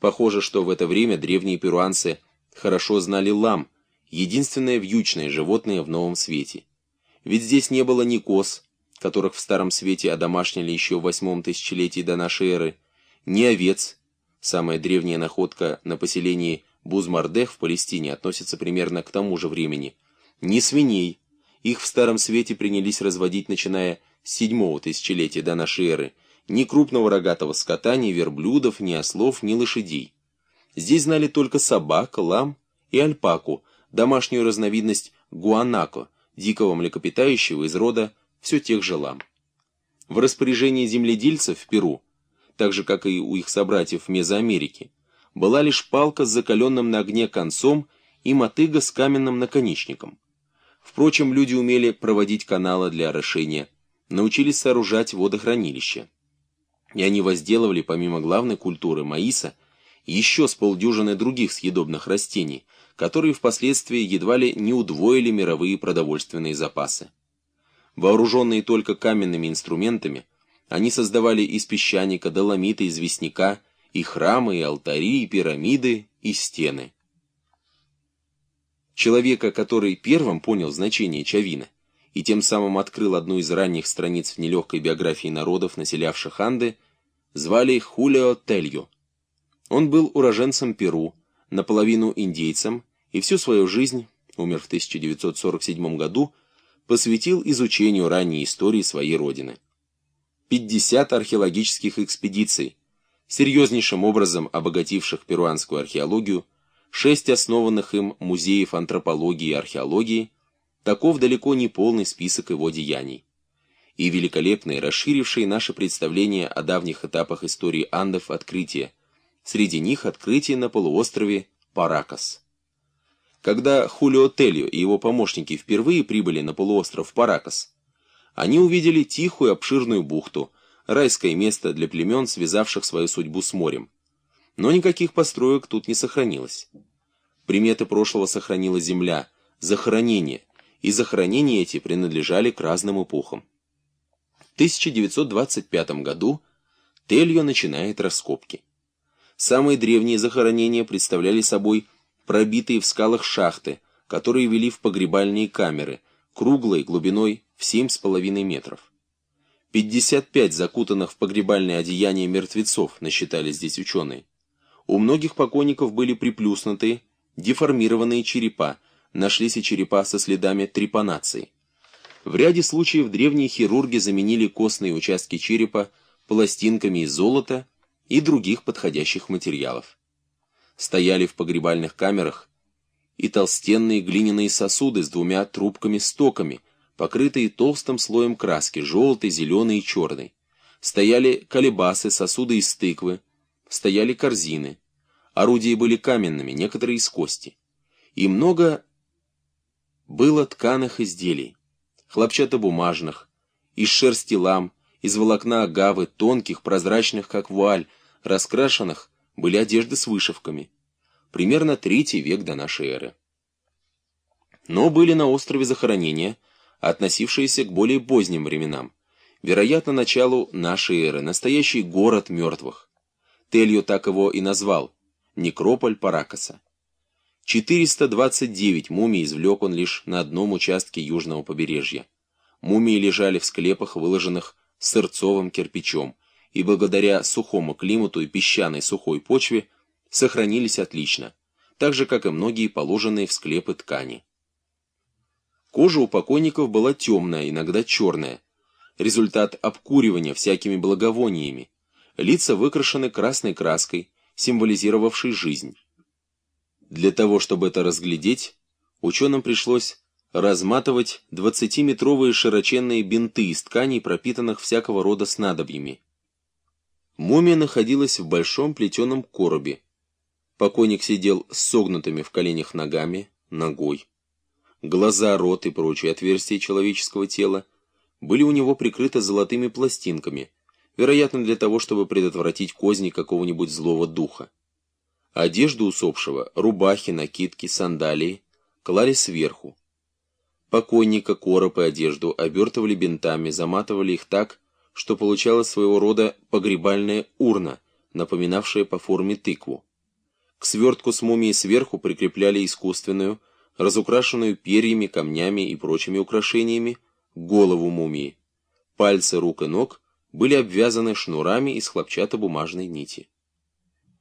Похоже, что в это время древние перуанцы хорошо знали лам, единственное вьючное животное в новом свете. Ведь здесь не было ни коз, которых в Старом Свете одомашнили еще в восьмом тысячелетии до нашей эры, ни овец, самая древняя находка на поселении Бузмардех в Палестине относится примерно к тому же времени, ни свиней, их в Старом Свете принялись разводить начиная с седьмого тысячелетия до нашей эры, ни крупного рогатого скота, ни верблюдов, ни ослов, ни лошадей. Здесь знали только собак, лам и альпаку, домашнюю разновидность гуанако, дикого млекопитающего из рода все тех же лам. В распоряжении земледельцев в Перу, так же как и у их собратьев в Мезоамерике, была лишь палка с закаленным на огне концом и мотыга с каменным наконечником. Впрочем, люди умели проводить каналы для орошения, научились сооружать водохранилища. И они возделывали, помимо главной культуры маиса, еще с полдюжины других съедобных растений, которые впоследствии едва ли не удвоили мировые продовольственные запасы. Вооруженные только каменными инструментами, они создавали из песчаника, доломита, известняка, и храмы, и алтари, и пирамиды, и стены. Человека, который первым понял значение Чавина, и тем самым открыл одну из ранних страниц в нелегкой биографии народов, населявших Анды, звали Хулио Тельо. Он был уроженцем Перу, наполовину индейцем, и всю свою жизнь, умер в 1947 году, посвятил изучению ранней истории своей родины. 50 археологических экспедиций, серьезнейшим образом обогативших перуанскую археологию, шесть основанных им музеев антропологии и археологии, таков далеко не полный список его деяний. И великолепные, расширившие наше представление о давних этапах истории Андов открытия, среди них открытие на полуострове Паракас. Когда Хулио Тельо и его помощники впервые прибыли на полуостров Паракас, они увидели тихую обширную бухту, райское место для племен, связавших свою судьбу с морем. Но никаких построек тут не сохранилось. Приметы прошлого сохранила земля, захоронения, и захоронения эти принадлежали к разным эпохам. В 1925 году Тельо начинает раскопки. Самые древние захоронения представляли собой пробитые в скалах шахты, которые вели в погребальные камеры, круглой глубиной в 7,5 метров. 55 закутанных в погребальное одеяние мертвецов насчитали здесь ученые. У многих покойников были приплюснутые, деформированные черепа, нашлись и черепа со следами трепанации. В ряде случаев древние хирурги заменили костные участки черепа пластинками из золота и других подходящих материалов. Стояли в погребальных камерах и толстенные глиняные сосуды с двумя трубками-стоками, покрытые толстым слоем краски, желтой, зеленой и черной. Стояли колебасы, сосуды из тыквы, стояли корзины. Орудия были каменными, некоторые из кости. И много было тканых изделий, хлопчатобумажных, из шерсти лам, из волокна агавы, тонких, прозрачных, как вуаль, раскрашенных, были одежды с вышивками. Примерно третий век до нашей эры. Но были на острове захоронения, относившиеся к более поздним временам, вероятно, началу нашей эры, настоящий город мертвых. Телью так его и назвал – некрополь Паракаса. 429 мумий извлек он лишь на одном участке южного побережья. Мумии лежали в склепах, выложенных сырцовым кирпичом, и благодаря сухому климату и песчаной сухой почве сохранились отлично, так же, как и многие положенные в склепы ткани. Кожа у покойников была темная, иногда черная, результат обкуривания всякими благовониями, лица выкрашены красной краской, символизировавшей жизнь. Для того, чтобы это разглядеть, ученым пришлось разматывать 20-метровые широченные бинты из тканей, пропитанных всякого рода снадобьями. Мумия находилась в большом плетеном коробе. Покойник сидел с согнутыми в коленях ногами, ногой. Глаза, рот и прочие отверстия человеческого тела были у него прикрыты золотыми пластинками, вероятно для того, чтобы предотвратить козни какого-нибудь злого духа. Одежду усопшего, рубахи, накидки, сандалии клали сверху. Покойника, короб и одежду обертывали бинтами, заматывали их так, что получалась своего рода погребальная урна, напоминавшее по форме тыкву. К свертку с мумией сверху прикрепляли искусственную, разукрашенную перьями, камнями и прочими украшениями, голову мумии. Пальцы рук и ног были обвязаны шнурами из хлопчатобумажной нити.